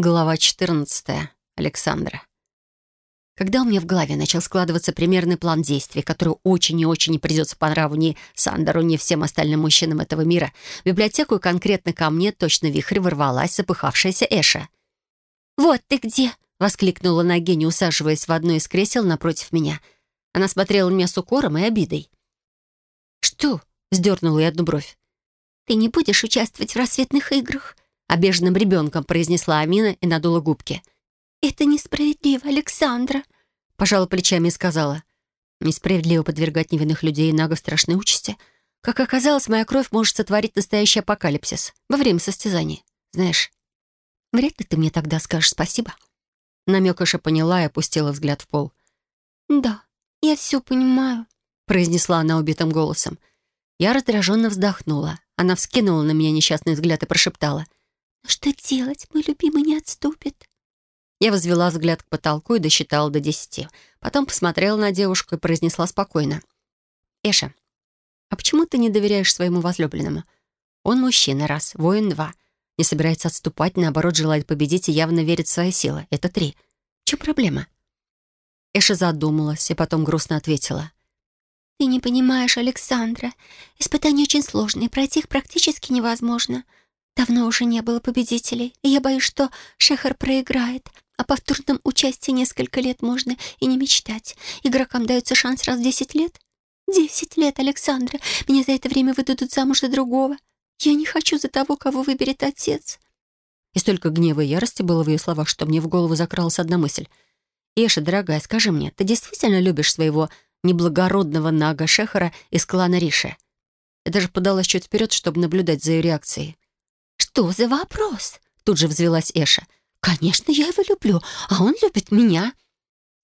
Глава 14. Александра. Когда у меня в голове начал складываться примерный план действий, который очень и очень не придется по нраву ни Сандеру, ни всем остальным мужчинам этого мира, в библиотеку и конкретно ко мне точно вихрь ворвалась запыхавшаяся Эша. «Вот ты где!» — воскликнула Нагини, усаживаясь в одно из кресел напротив меня. Она смотрела на меня с укором и обидой. «Что?» — вздернула я одну бровь. «Ты не будешь участвовать в рассветных играх?» Обиженным ребенком произнесла Амина и надула губки. «Это несправедливо, Александра», — пожала плечами и сказала. «Несправедливо подвергать невинных людей Нага страшной участи. Как оказалось, моя кровь может сотворить настоящий апокалипсис во время состязаний. Знаешь, вряд ли ты мне тогда скажешь спасибо». Намек Иша поняла и опустила взгляд в пол. «Да, я все понимаю», — произнесла она убитым голосом. Я раздраженно вздохнула. Она вскинула на меня несчастный взгляд и прошептала — что делать? Мой любимый не отступит. Я возвела взгляд к потолку и досчитала до десяти. Потом посмотрела на девушку и произнесла спокойно. «Эша, а почему ты не доверяешь своему возлюбленному? Он мужчина, раз, воин, два. Не собирается отступать, наоборот, желает победить и явно верит в свои силы. Это три. В чем проблема?» Эша задумалась и потом грустно ответила. «Ты не понимаешь, Александра. Испытания очень сложные, пройти их практически невозможно. Давно уже не было победителей, и я боюсь, что Шехар проиграет. О повторном участии несколько лет можно и не мечтать. Игрокам дается шанс раз в десять лет. Десять лет, Александра. Меня за это время выдадут замуж за другого. Я не хочу за того, кого выберет отец. И столько гнева и ярости было в ее словах, что мне в голову закралась одна мысль. «Эша, дорогая, скажи мне, ты действительно любишь своего неблагородного Нага Шехара из клана Риши?» Я даже подалась чуть вперед, чтобы наблюдать за ее реакцией. «Что за вопрос?» Тут же взвелась Эша. «Конечно, я его люблю, а он любит меня».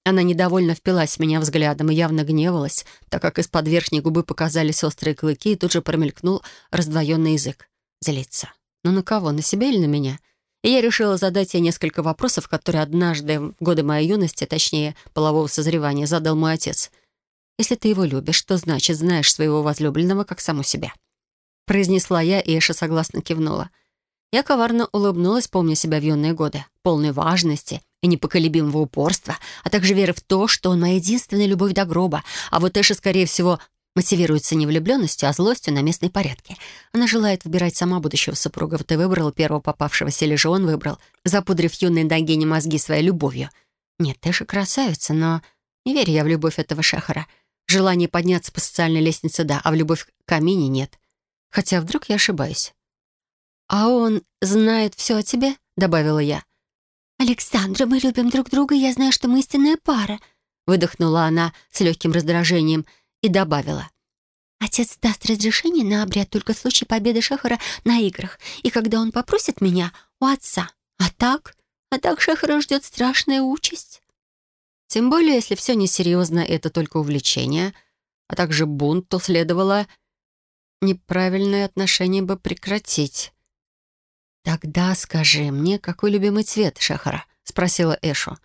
Она недовольно впилась в меня взглядом и явно гневалась, так как из-под верхней губы показались острые клыки, и тут же промелькнул раздвоенный язык. Злиться. Ну на кого, на себя или на меня? И я решила задать ей несколько вопросов, которые однажды, в годы моей юности, точнее, полового созревания, задал мой отец. «Если ты его любишь, то значит, знаешь своего возлюбленного как саму себя». Произнесла я, и Эша согласно кивнула — я коварно улыбнулась, помня себя в юные годы, полной важности и непоколебимого упорства, а также веры в то, что он моя единственная любовь до гроба, а вот Эша, скорее всего, мотивируется не влюбленностью, а злостью на местной порядке. Она желает выбирать сама будущего супруга. И выбрал первого попавшегося, или же он выбрал, запудрив юной Дагене мозги своей любовью. Нет, Эша красавица, но не верю я в любовь этого шахара. Желание подняться по социальной лестнице — да, а в любовь к камине — нет. Хотя вдруг я ошибаюсь. «А он знает все о тебе?» — добавила я. «Александра, мы любим друг друга, я знаю, что мы истинная пара», — выдохнула она с легким раздражением и добавила. «Отец даст разрешение на обряд только в случае победы Шахара на играх, и когда он попросит меня у отца. А так? А так Шахара ждет страшная участь». Тем более, если все несерьезно, это только увлечение, а также бунт, то следовало неправильное отношение бы прекратить. «Тогда скажи мне, какой любимый цвет, Шахара?» — спросила Эшу.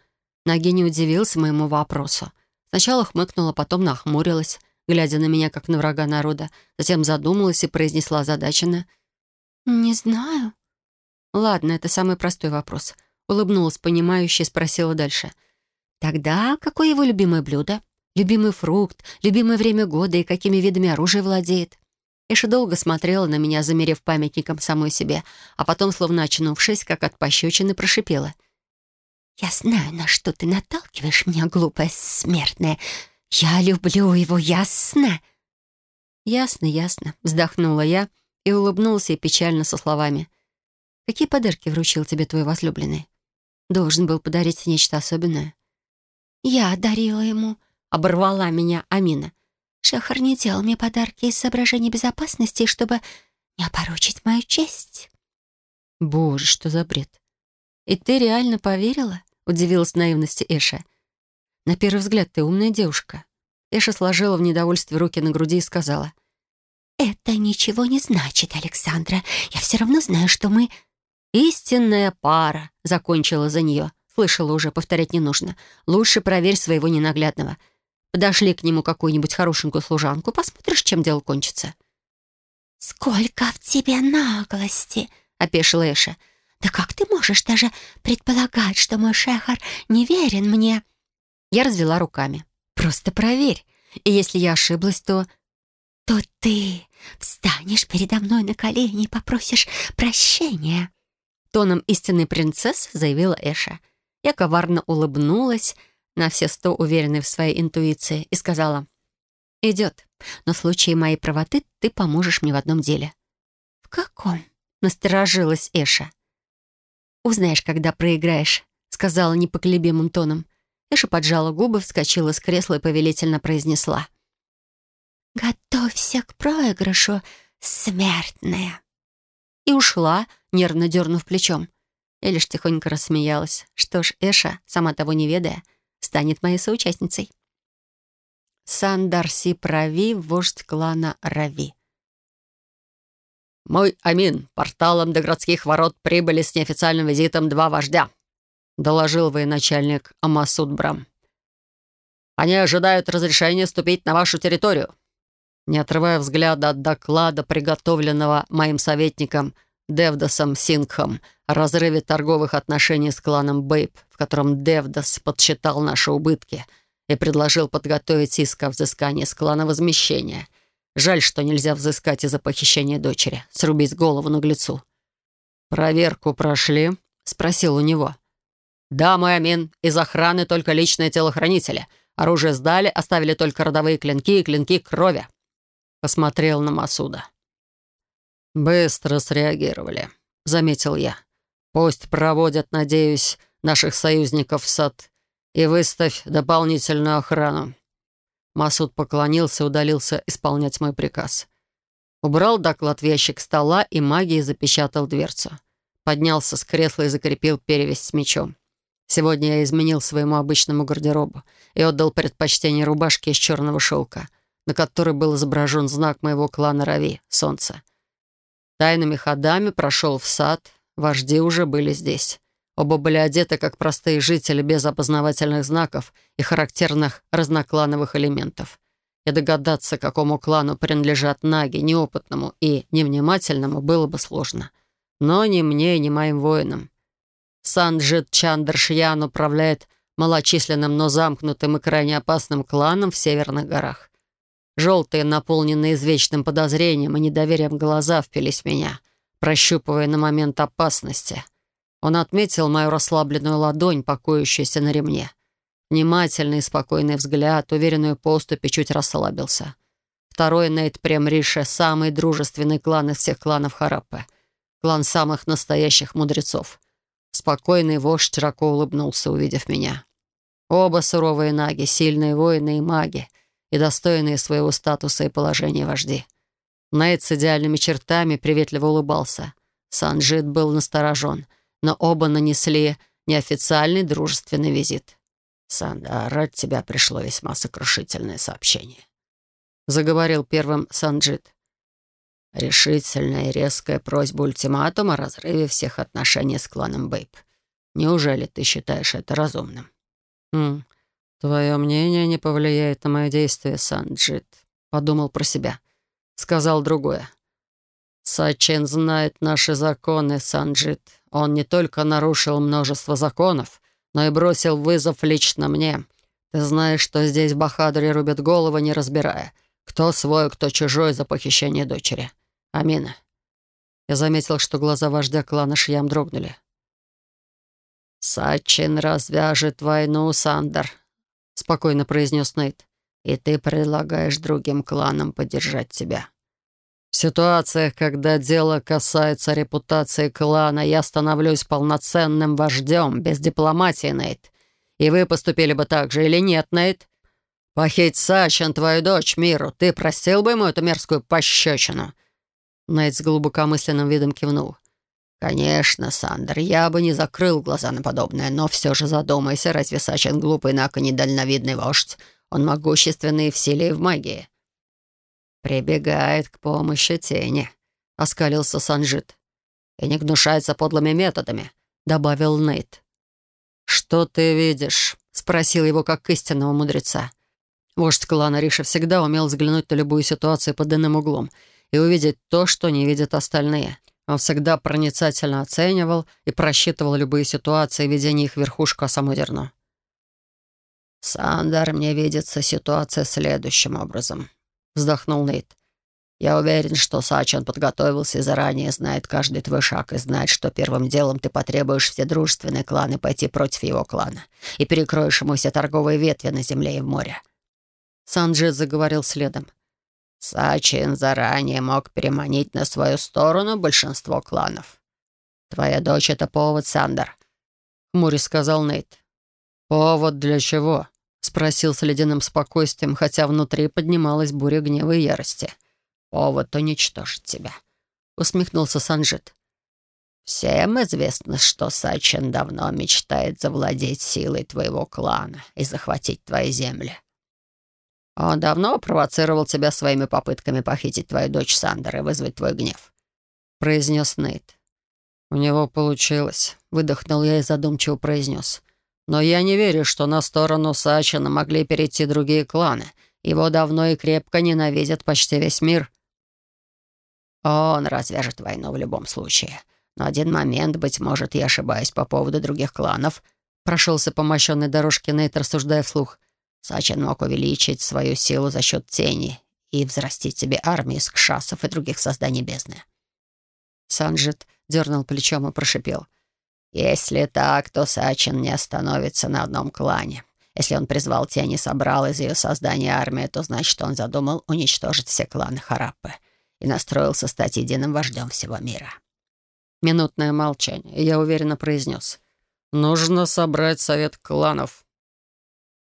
Наги не удивился моему вопросу. Сначала хмыкнула, потом нахмурилась, глядя на меня, как на врага народа. Затем задумалась и произнесла озадаченно. «Не знаю». «Ладно, это самый простой вопрос». Улыбнулась понимающе и спросила дальше. «Тогда какое его любимое блюдо? Любимый фрукт? Любимое время года и какими видами оружия владеет?» Иша долго смотрела на меня, замерев памятником самой себе, а потом, словно очнувшись, как от пощечины, прошипела. «Я знаю, на что ты наталкиваешь меня, глупая смертная. Я люблю его, ясно?» «Ясно, ясно», — вздохнула я и улыбнулся ей печально со словами. «Какие подарки вручил тебе твой возлюбленный? Должен был подарить нечто особенное». «Я дарила ему», — оборвала меня Амина. Шахар не делал мне подарки из соображений безопасности, чтобы не опорочить мою честь». «Боже, что за бред! И ты реально поверила?» — удивилась наивности Эша. «На первый взгляд ты умная девушка». Эша сложила в недовольстве руки на груди и сказала. «Это ничего не значит, Александра. Я все равно знаю, что мы...» «Истинная пара», — закончила за нее. Слышала уже, повторять не нужно. «Лучше проверь своего ненаглядного. Подошли к нему какую-нибудь хорошенькую служанку, посмотришь, чем дело кончится». «Сколько в тебе наглости!» — опешила Эша. Да как ты можешь даже предполагать, что мой шехар не верен мне?» Я развела руками. «Просто проверь. И если я ошиблась, то...» «То ты встанешь передо мной на колени и попросишь прощения», тоном истинной принцессы заявила Эша. Я коварно улыбнулась, на все сто уверенной в своей интуиции, и сказала, «Идет, но в случае моей правоты ты поможешь мне в одном деле». «В каком?» — насторожилась Эша. «Узнаешь, когда проиграешь», — сказала непоколебимым тоном. Эша поджала губы, вскочила с кресла и повелительно произнесла. «Готовься к проигрышу, смертная!» И ушла, нервно дернув плечом. Я лишь тихонько рассмеялась. Что ж, Эша, сама того не ведая, станет моей соучастницей. Сандарси Прави, вождь клана Рави. «Мой Амин, порталом до городских ворот прибыли с неофициальным визитом два вождя», доложил военачальник Амасуд Брам. «Они ожидают разрешения ступить на вашу территорию». Не отрывая взгляда от доклада, приготовленного моим советником Девдасом Сингхом о разрыве торговых отношений с кланом Бейб, в котором Девдас подсчитал наши убытки и предложил подготовить иск о взыскании с клана возмещения — Жаль, что нельзя взыскать из-за похищения дочери, срубить голову наглецу. «Проверку прошли?» — спросил у него. «Да, мой Амин. Из охраны только личные телохранители. Оружие сдали, оставили только родовые клинки и клинки крови». Посмотрел на Масуда. «Быстро среагировали», — заметил я. «Пусть проводят, надеюсь, наших союзников в сад и выставь дополнительную охрану. Масуд поклонился и удалился исполнять мой приказ. Убрал доклад в ящик стола и магией запечатал дверцу. Поднялся с кресла и закрепил перевязь с мечом. Сегодня я изменил своему обычному гардеробу и отдал предпочтение рубашке из черного шелка, на которой был изображен знак моего клана Рави — солнце. Тайными ходами прошел в сад, вожди уже были здесь. Оба были одеты, как простые жители, без опознавательных знаков и характерных разноклановых элементов. И догадаться, какому клану принадлежат наги, неопытному и невнимательному, было бы сложно. Но ни мне, ни моим воинам. Санджит Чандршьян управляет малочисленным, но замкнутым и крайне опасным кланом в Северных горах. Желтые, наполненные извечным подозрением и недоверием глаза впились в меня, прощупывая на момент опасности — он отметил мою расслабленную ладонь, покоящуюся на ремне. Внимательный и спокойный взгляд, уверенную поступь и чуть расслабился. Второй Нейт Премрише — самый дружественный клан из всех кланов Хараппе. Клан самых настоящих мудрецов. Спокойный вождь широко улыбнулся, увидев меня. Оба суровые наги, сильные воины и маги, и достойные своего статуса и положения вожди. Нейт с идеальными чертами приветливо улыбался. Санджит был насторожен — но оба нанесли неофициальный дружественный визит. «Сандар, от тебя пришло весьма сокрушительное сообщение», — заговорил первым Санджит. «Решительная и резкая просьба ультиматума о разрыве всех отношений с кланом Бэйб. Неужели ты считаешь это разумным?» «Хм, твое мнение не повлияет на мои действия, Санджит», — подумал про себя. Сказал другое. «Сачин знает наши законы, Санджит. Он не только нарушил множество законов, но и бросил вызов лично мне. Ты знаешь, что здесь в Бахадуре рубят головы, не разбирая, кто свой, кто чужой за похищение дочери. Амина». Я заметил, что глаза вождя клана Шьям дрогнули. «Сачин развяжет войну, Сандер», — спокойно произнес Нейт. «И ты предлагаешь другим кланам поддержать тебя». В ситуациях, когда дело касается репутации клана, я становлюсь полноценным вождем, без дипломатии, Нейт. И вы поступили бы так же или нет, Нейт? Похить Сачен, твою дочь, Миру, ты простил бы ему эту мерзкую пощечину?» Нейт с глубокомысленным видом кивнул. «Конечно, Сандер, я бы не закрыл глаза на подобное, но все же задумайся, разве Сачен глупый, нако недальновидный вождь? Он могущественный в силе и в магии. «Прибегает к помощи тени», — оскалился Санжит. «И не гнушается подлыми методами», — добавил Нейт. «Что ты видишь?» — спросил его как истинного мудреца. Вождь клана Риша всегда умел взглянуть на любую ситуацию под иным углом и увидеть то, что не видят остальные. Он всегда проницательно оценивал и просчитывал любые ситуации, ведя не их верхушку, а само зерно. «Сандер, мне видится ситуация следующим образом», — вздохнул Нейт. «Я уверен, что Сачан подготовился и заранее знает каждый твой шаг и знает, что первым делом ты потребуешь все дружественные кланы пойти против его клана и перекроешь ему все торговые ветви на земле и в море». Санджит заговорил следом. «Сачин заранее мог переманить на свою сторону большинство кланов. Твоя дочь — это повод, Сандер», — хмуре сказал Нейт. «Повод для чего?» — спросил с ледяным спокойствием, хотя внутри поднималась буря гнева и ярости. «Повод уничтожить тебя», — усмехнулся Санжит. «Всем известно, что Сачин давно мечтает завладеть силой твоего клана и захватить твои земли. Он давно провоцировал тебя своими попытками похитить твою дочь Сандер и вызвать твой гнев», — произнес Нейт. «У него получилось», — выдохнул я и задумчиво произнес. Но я не верю, что на сторону Сачина могли перейти другие кланы. Его давно и крепко ненавидят почти весь мир. Он развяжет войну в любом случае. Но один момент, быть может, я ошибаюсь по поводу других кланов. Прошелся по мощенной дорожке Нейт, рассуждая вслух. Сачин мог увеличить свою силу за счет тени и взрастить себе армию из кшасов и других созданий бездны. Санжит дернул плечом и прошипел — если так, то Сачин не остановится на одном клане. Если он призвал тени и собрал из ее создания армию, то значит, он задумал уничтожить все кланы Хараппы и настроился стать единым вождем всего мира. Минутное молчание, я уверенно произнес. «Нужно собрать совет кланов».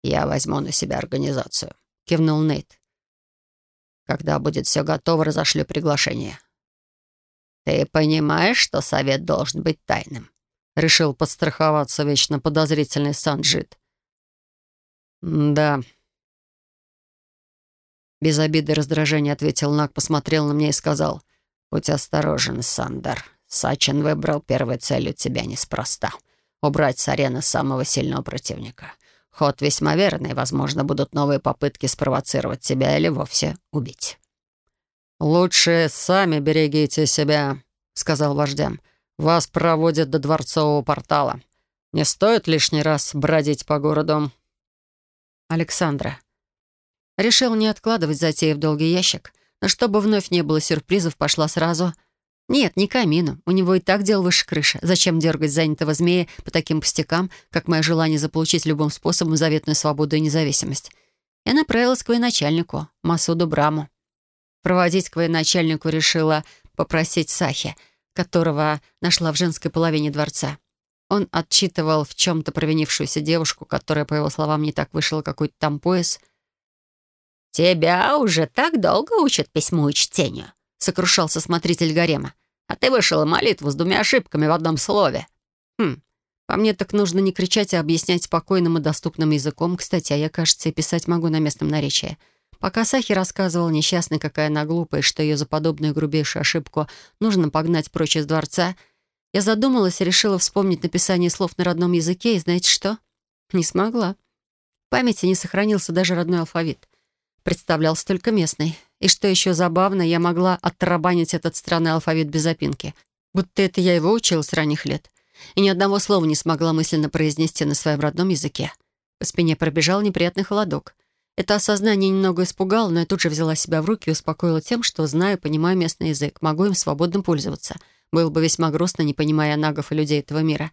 «Я возьму на себя организацию», — кивнул Нейт. «Когда будет все готово, разошлю приглашение». «Ты понимаешь, что совет должен быть тайным?» Решил подстраховаться вечно подозрительный Санджит. «Да». Без обиды и раздражения ответил Нак, посмотрел на меня и сказал. «Будь осторожен, Сандер. Сачин выбрал первой целью тебя неспроста. Убрать с арены самого сильного противника. Ход весьма верный. Возможно, будут новые попытки спровоцировать тебя или вовсе убить». «Лучше сами берегите себя», — сказал вождям. Вас проводят до дворцового портала. Не стоит лишний раз бродить по городу. Александра. Решил не откладывать затеи в долгий ящик, но чтобы вновь не было сюрпризов, пошла сразу. Нет, не камину. У него и так дел выше крыши. Зачем дергать занятого змея по таким пустякам, как мое желание заполучить любым способом заветную свободу и независимость? Я направилась к военачальнику, Масуду Браму. Проводить к военачальнику решила попросить Сахи — которого нашла в женской половине дворца. Он отчитывал в чем-то провинившуюся девушку, которая, по его словам, не так вышла какой-то там пояс. «Тебя уже так долго учат письму и чтению», — сокрушался смотритель гарема. «А ты вышел молитву с двумя ошибками в одном слове». «Хм, по мне так нужно не кричать, а объяснять спокойным и доступным языком. Кстати, а я, кажется, и писать могу на местном наречии. Пока Сахи рассказывал несчастной, какая она глупая, что ее за подобную грубейшую ошибку нужно погнать прочь из дворца, я задумалась и решила вспомнить написание слов на родном языке, и знаете что? Не смогла. В памяти не сохранился даже родной алфавит. Представлялся только местный. И что еще забавно, я могла оттарабанить этот странный алфавит без запинки. Будто это я его учила с ранних лет. И ни одного слова не смогла мысленно произнести на своем родном языке. По спине пробежал неприятный холодок — это осознание немного испугало, но я тут же взяла себя в руки и успокоила тем, что знаю, понимаю местный язык, могу им свободно пользоваться. Было бы весьма грустно, не понимая нагов и людей этого мира.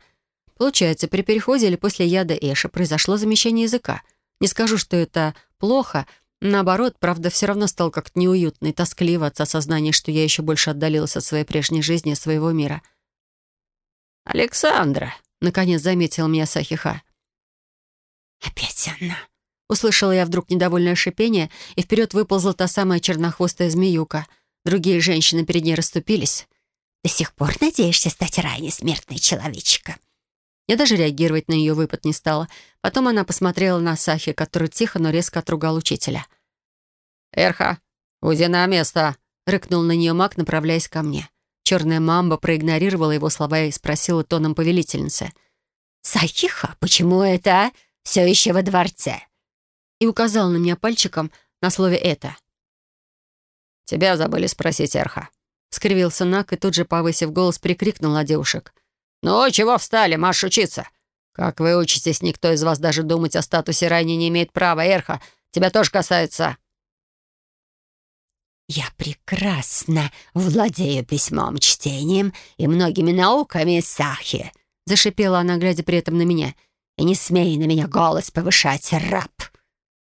Получается, при переходе или после яда Эша произошло замещение языка. Не скажу, что это плохо, наоборот, правда, все равно стало как-то неуютно и тоскливо от осознания, что я еще больше отдалилась от своей прежней жизни и своего мира. «Александра», — наконец заметил меня Сахиха. «Опять она», Услышала я вдруг недовольное шипение, и вперед выползла та самая чернохвостая змеюка. Другие женщины перед ней расступились. «До сих пор надеешься стать ранее смертной человечка?» Я даже реагировать на ее выпад не стала. Потом она посмотрела на Сахи, который тихо, но резко отругал учителя. «Эрха, уйди на место!» — рыкнул на нее маг, направляясь ко мне. Черная мамба проигнорировала его слова и спросила тоном повелительницы. «Сахиха, почему это все еще во дворце?» и указал на меня пальчиком на слове «это». «Тебя забыли спросить, Эрха», — скривился Нак и тут же, повысив голос, прикрикнул на девушек. «Ну, чего встали, марш учиться? Как вы учитесь, никто из вас даже думать о статусе ранее не имеет права. Эрха, тебя тоже касается». «Я прекрасно владею письмом, чтением и многими науками Сахи», — зашипела она, глядя при этом на меня. «И не смей на меня голос повышать, раб!»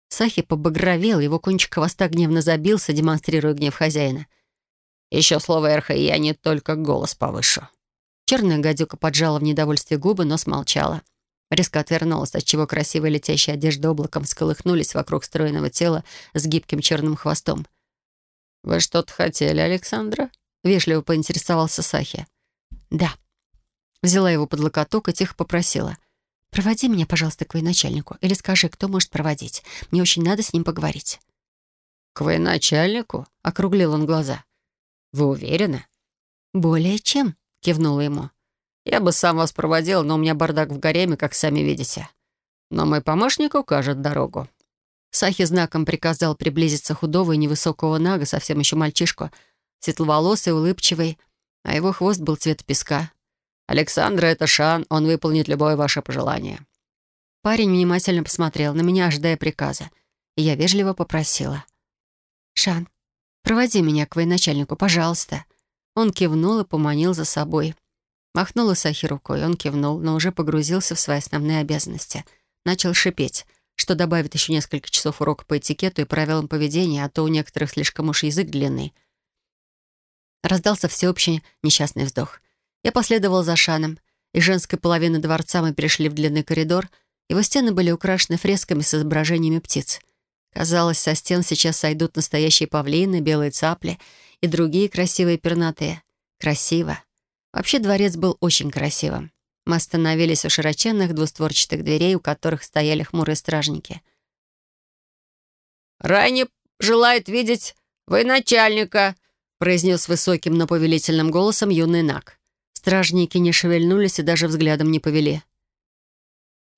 Сахи побагровел, его кончик хвоста гневно забился, демонстрируя гнев хозяина. «Еще слово Эрха, и я не только голос повышу». Черная гадюка поджала в недовольстве губы, но смолчала. Резко отвернулась, отчего красивые летящие одежды облаком сколыхнулись вокруг стройного тела с гибким черным хвостом. «Вы что-то хотели, Александра?» — вежливо поинтересовался Сахи. «Да». Взяла его под локоток и тихо попросила. «Проводи меня, пожалуйста, к военачальнику. Или скажи, кто может проводить. Мне очень надо с ним поговорить». «К военачальнику?» — округлил он глаза. «Вы уверены?» «Более чем», — кивнула ему. «Я бы сам вас проводил, но у меня бардак в гареме, как сами видите. Но мой помощник укажет дорогу». Сахи знаком приказал приблизиться худого и невысокого нага, совсем еще мальчишку, светловолосый, улыбчивый, а его хвост был цвета песка. «Александра — это Шан, он выполнит любое ваше пожелание». Парень внимательно посмотрел на меня, ожидая приказа, и я вежливо попросила. «Шан, проводи меня к военачальнику, пожалуйста». Он кивнул и поманил за собой. Махнула Сахи рукой, он кивнул, но уже погрузился в свои основные обязанности. Начал шипеть — что добавит еще несколько часов урока по этикету и правилам поведения, а то у некоторых слишком уж язык длинный. Раздался всеобщий несчастный вздох. Я последовал за Шаном. Из женской половины дворца мы перешли в длинный коридор. Его стены были украшены фресками с изображениями птиц. Казалось, со стен сейчас сойдут настоящие павлины, белые цапли и другие красивые пернатые. Красиво. Вообще дворец был очень красивым. Мы остановились у широченных двустворчатых дверей, у которых стояли хмурые стражники. «Райни желает видеть военачальника», произнес высоким, но повелительным голосом юный Нак. Стражники не шевельнулись и даже взглядом не повели.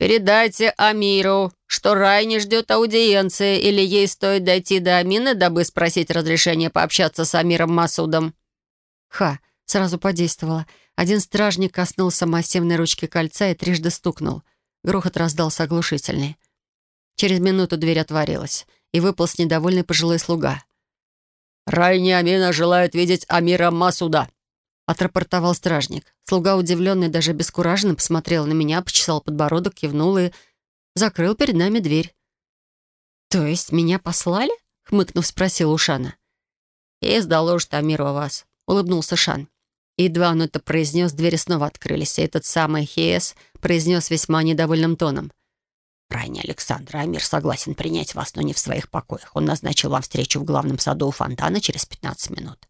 «Передайте Амиру, что Райни ждет аудиенции, или ей стоит дойти до Амины, дабы спросить разрешения пообщаться с Амиром Масудом». «Ха!» сразу подействовала. Один стражник коснулся массивной ручки кольца и трижды стукнул. Грохот раздался оглушительный. Через минуту дверь отворилась, и выполз недовольный пожилой слуга. «Райни Амина желает видеть Амира Масуда», — отрапортовал стражник. Слуга, удивленный, даже бескураженно, посмотрел на меня, почесал подбородок, кивнул и закрыл перед нами дверь. «То есть меня послали?» — хмыкнув, спросил Ушана. «Есть доложит Амиру о вас», — улыбнулся Шан. Едва он это произнес, двери снова открылись, и этот самый Хиес произнес весьма недовольным тоном. «Ранее Александр Амир согласен принять вас, но не в своих покоях. Он назначил вам встречу в главном саду у фонтана через 15 минут».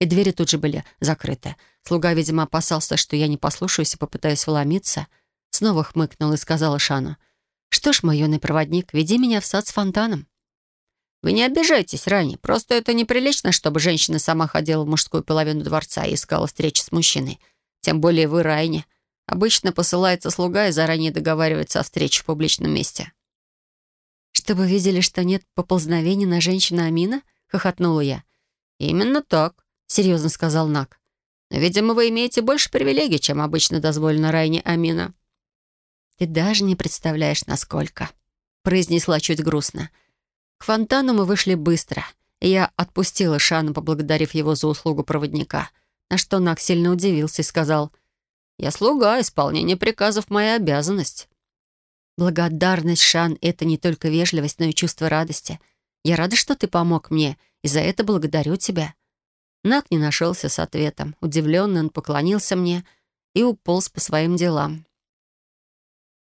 И двери тут же были закрыты. Слуга, видимо, опасался, что я не послушаюсь и попытаюсь вломиться. Снова хмыкнул и сказал Шану. «Что ж, мой юный проводник, веди меня в сад с фонтаном». Вы не обижайтесь, Рани. Просто это неприлично, чтобы женщина сама ходила в мужскую половину дворца и искала встречи с мужчиной. Тем более вы, Райни. Обычно посылается слуга и заранее договаривается о встрече в публичном месте. «Чтобы видели, что нет поползновений на женщину Амина?» — хохотнула я. «Именно так», — серьезно сказал Нак. «Но, видимо, вы имеете больше привилегий, чем обычно дозволено Райне Амина». «Ты даже не представляешь, насколько», — произнесла чуть грустно. «Я к фонтану мы вышли быстро, и я отпустила Шану, поблагодарив его за услугу проводника, на что Нак сильно удивился и сказал, «Я слуга, исполнение приказов — моя обязанность». Благодарность, Шан, — это не только вежливость, но и чувство радости. Я рада, что ты помог мне, и за это благодарю тебя. Нак не нашелся с ответом. Удивленный, он поклонился мне и уполз по своим делам.